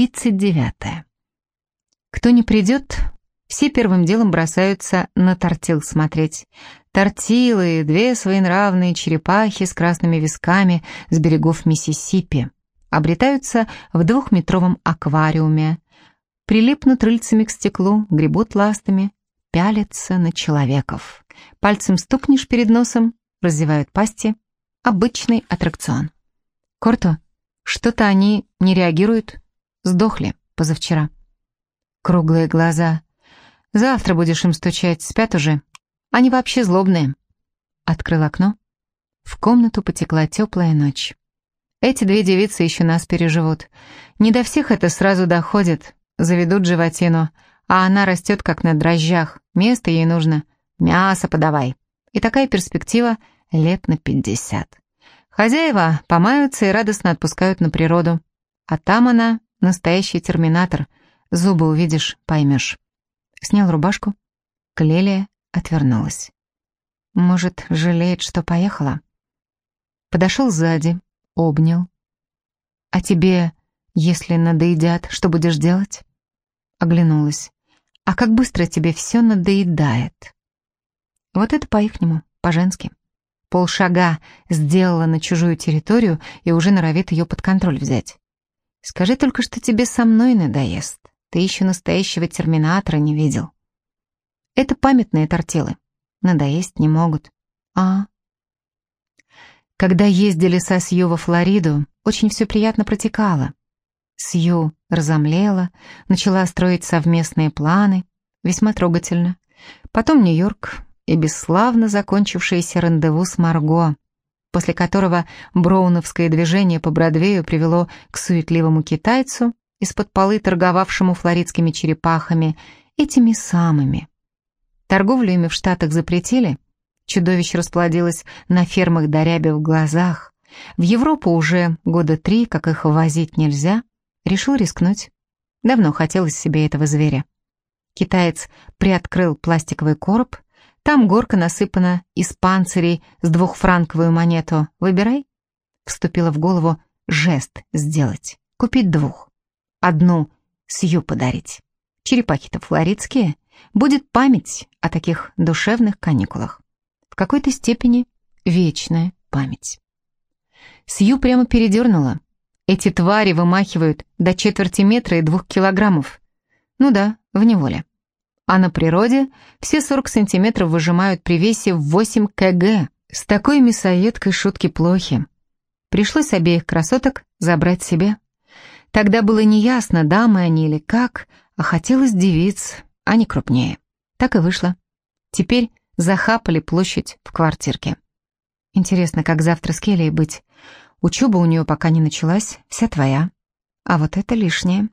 Тридцать девятое. Кто не придет, все первым делом бросаются на тортил смотреть. Тортилы, две своенравные черепахи с красными висками с берегов Миссисипи, обретаются в двухметровом аквариуме, прилипнут рыльцами к стеклу, гребут ластами, пялятся на человеков. Пальцем стукнешь перед носом, разевают пасти. Обычный аттракцион. Корто, что-то они не реагируют. Сдохли позавчера. Круглые глаза. Завтра будешь им стучать, спят уже. Они вообще злобные. Открыл окно. В комнату потекла теплая ночь. Эти две девицы еще нас переживут. Не до всех это сразу доходит. Заведут животину, а она растет как на дрожжах. Место ей нужно. Мясо подавай. И такая перспектива лет на пятьдесят. Хозяева помаются и радостно отпускают на природу. А там она Настоящий терминатор. Зубы увидишь, поймешь. Снял рубашку. Клелия отвернулась. Может, жалеет, что поехала? Подошел сзади, обнял. А тебе, если надоедят, что будешь делать? Оглянулась. А как быстро тебе все надоедает? Вот это по-ихнему, по-женски. Полшага сделала на чужую территорию и уже норовит ее под контроль взять. Скажи только, что тебе со мной надоест. Ты еще настоящего терминатора не видел. Это памятные тортилы. Надоесть не могут. А? Когда ездили со Сью во Флориду, очень все приятно протекало. Сью разомлела, начала строить совместные планы, весьма трогательно. Потом Нью-Йорк и бесславно закончившееся рандеву с Марго после которого броуновское движение по Бродвею привело к суетливому китайцу, из-под полы торговавшему флоридскими черепахами, этими самыми. Торговлю ими в Штатах запретили, чудовище расплодилось на фермах до в глазах. В Европу уже года три, как их возить нельзя, решил рискнуть. Давно хотелось себе этого зверя. Китаец приоткрыл пластиковый короб, там горка насыпана из панцирей с двухфранковую монету. Выбирай. Вступила в голову жест сделать. Купить двух. Одну Сью подарить. Черепахи-то флоридские. Будет память о таких душевных каникулах. В какой-то степени вечная память. Сью прямо передернула. Эти твари вымахивают до четверти метра и двух килограммов. Ну да, в неволе а на природе все 40 сантиметров выжимают при весе в 8 кг. С такой мясоедкой шутки плохи. Пришлось обеих красоток забрать себе. Тогда было неясно, дамы они или как, а хотелось девиц, а не крупнее. Так и вышло. Теперь захапали площадь в квартирке. Интересно, как завтра с Келлией быть? Учеба у нее пока не началась, вся твоя. А вот это лишнее.